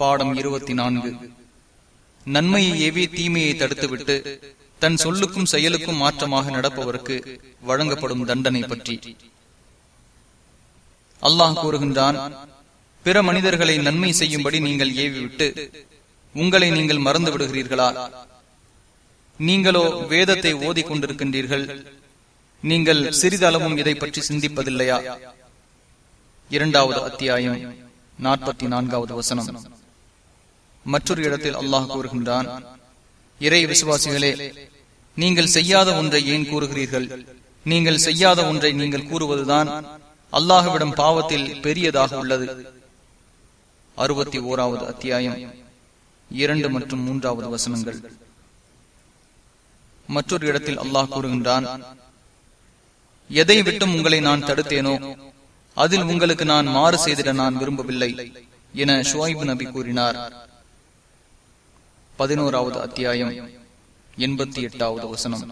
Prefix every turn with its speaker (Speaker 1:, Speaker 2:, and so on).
Speaker 1: பாடம் இருபத்தி நான்கு. நன்மையை ஏவி தீமையை தடுத்துவிட்டு தன் சொல்லுக்கும் செயலுக்கும் மாற்றமாக நடப்பவருக்கு வழங்கப்படும் தண்டனை பற்றி. அல்லாஹ் கூறுகின்றான் பிற மனிதர்களை நன்மை செய்யும்படி நீங்கள் ஏவிவிட்டு உங்களை நீங்கள் மறந்து விடுகிறீர்களா? நீங்களோ வேதத்தை ஓதிக் கொண்டிருக்கின்றீர்கள் நீங்கள் சிறிதளவும் இதை பற்றி சிந்திப்பதில்லையா? இரண்டாவது அத்தியாயம் நாற்பத்தி நான்காவது வசனம். மற்றொரு இடத்தில் அல்லாஹ் கூறுகின்றான் இறை விசுவாசிகளே நீங்கள் செய்யாத ஒன்றை ஏன் கூறுகிறீர்கள்? நீங்கள் செய்யாத ஒன்றை நீங்கள் கூறுவதுதான் அல்லாஹுவிடம் பாவத்தில் பெரியதாக உள்ளது. அறுபத்தி ஓராவது அத்தியாயம் இரண்டு மற்றும் மூன்றாவது வசனங்கள். மற்றொரு இடத்தில் அல்லாஹ் கூறுகின்றான் எதை விட்டும் உங்களை நான் தடுத்தேனோ அதில் உங்களுக்கு நான் மாறு செய்திட நான் விரும்பவில்லை என ஷுவாய்பு நபி கூறினார். பதினோராவது அத்தியாயம் எண்பத்தி எட்டாவது வசனம்.